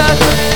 just